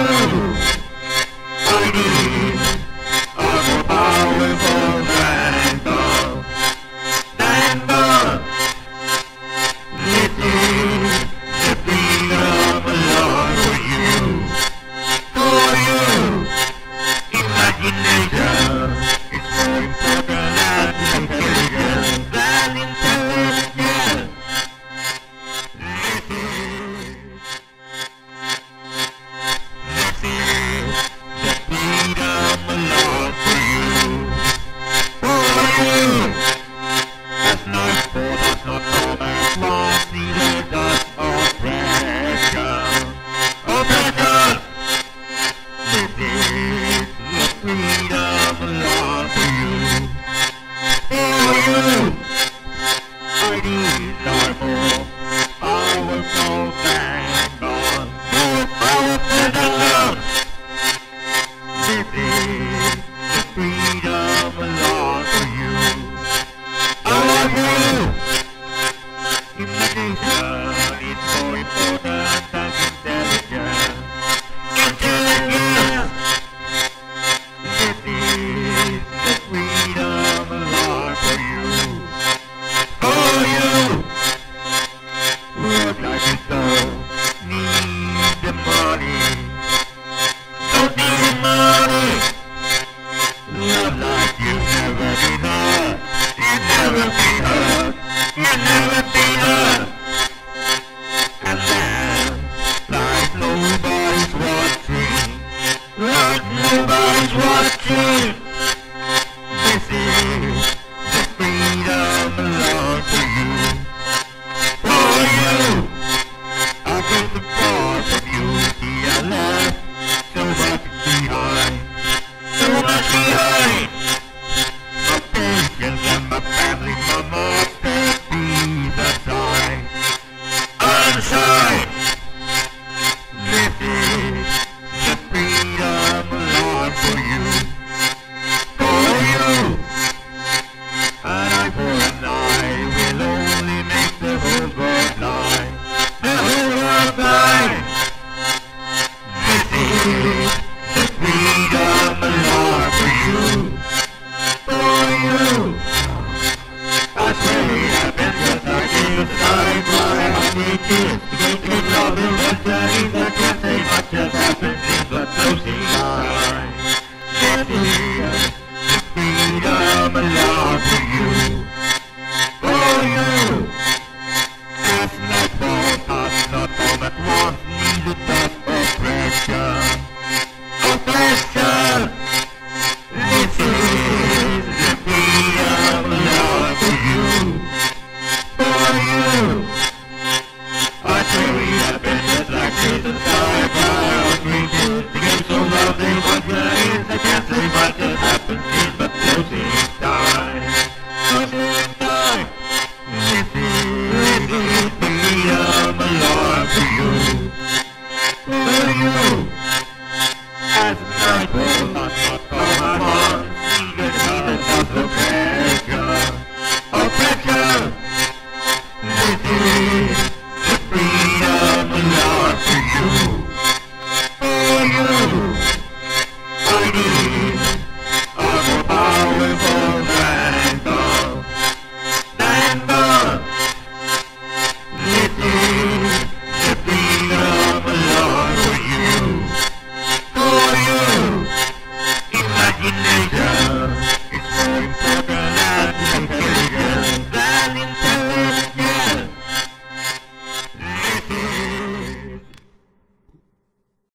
Música It's boy, boy.